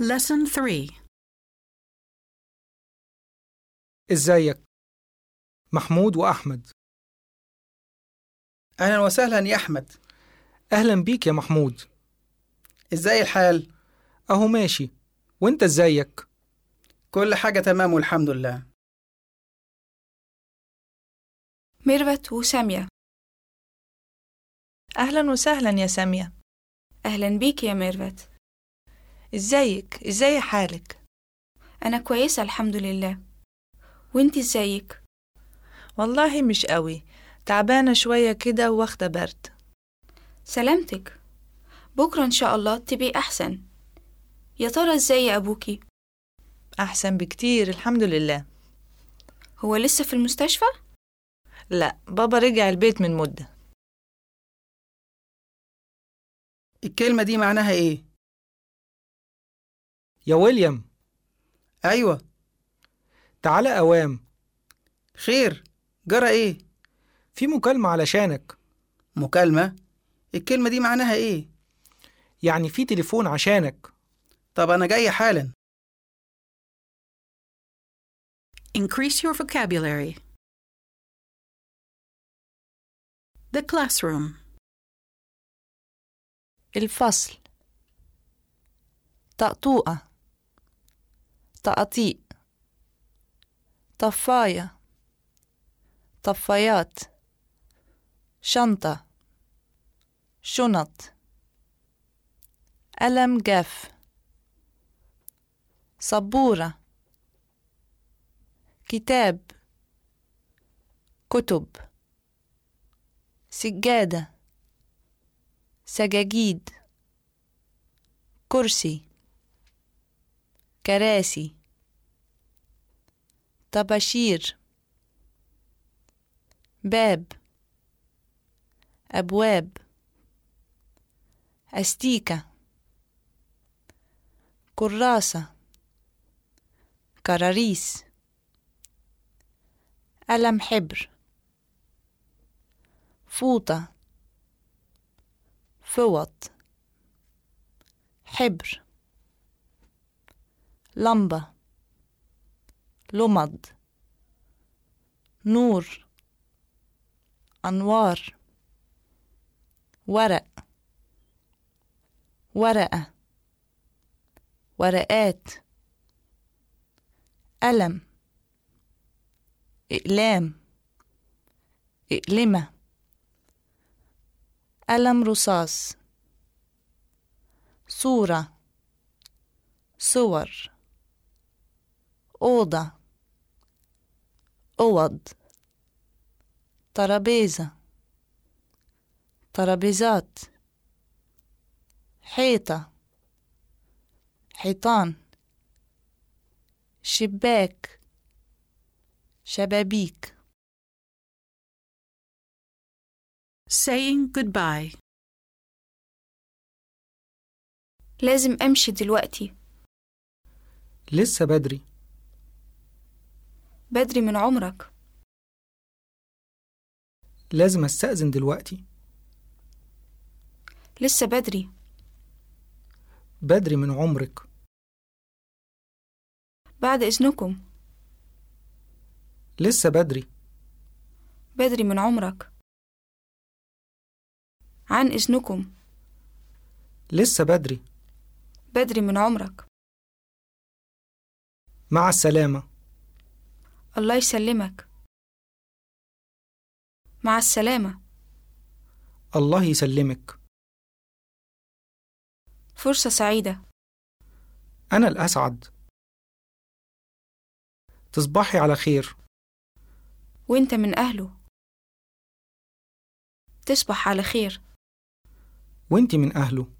Lesson 3 إزيك؟ محمود وأحمد. أهلا وسهلا يا أحمد. أهلا بيك يا محمود. إزاي الحال؟ أهو ماشي. وإنت إزيك؟ كل حاجة تمام والحمد لله. ميرفت وسامية. أهلا وسهلا يا سامية. أهلا بيك يا ميرفت إزيك؟ إزاي حالك؟ أنا كويسة الحمد لله. وانتي إزيك؟ والله مش قوي. تعبانة شوية كده واخدة برد. سلامتك. بكرة إن شاء الله تبقي أحسن. يا ترى إزاي يا أبوكي؟ أحسن بكتير الحمد لله. هو لسه في المستشفى؟ لا بابا رجع البيت من مدة. الكلمة دي معناها إيه؟ يا ويليام أيوة تعالى أوام خير جرى إيه؟ في مكالمة علشانك مكالمة؟ الكلمة دي معناها إيه؟ يعني في تليفون عشانك طب أنا جاي حالا Increase your vocabulary. The classroom. الفصل طقطوقة طقطيق طفاية طفايات شنطة شنط قلم جاف سبورة كتاب كتب سجادة سجاجيد كرسي كراسي. طباشير. باب. أبواب. أستيكة. كراسة. كراريس. قلم حبر. فوطة. فوط. حبر. لمبة لمض نور أنوار ورق ورقة ورقات قلم إقلام إقلمة قلم رصاص صورة صور أوضة. أوض. ترابيزة. ترابيزات. حيطة. حيطان. شباك. شبابيك. Saying goodbye. لازم أمشي دلوقتي. لسه بدري. بدري من عمرك. لازم أستأذن دلوقتي. لسه بدري. بدري من عمرك. بعد إذنكم. لسه بدري. بدري من عمرك. عن إذنكم. لسه بدري. بدري من عمرك. مع السلامة. الله يسلمك. مع السلامة. الله يسلمك. فرصة سعيدة. أنا الأسعد. تصبحي على خير. وأنت من أهله. تصبح على خير. وانتي من أهله.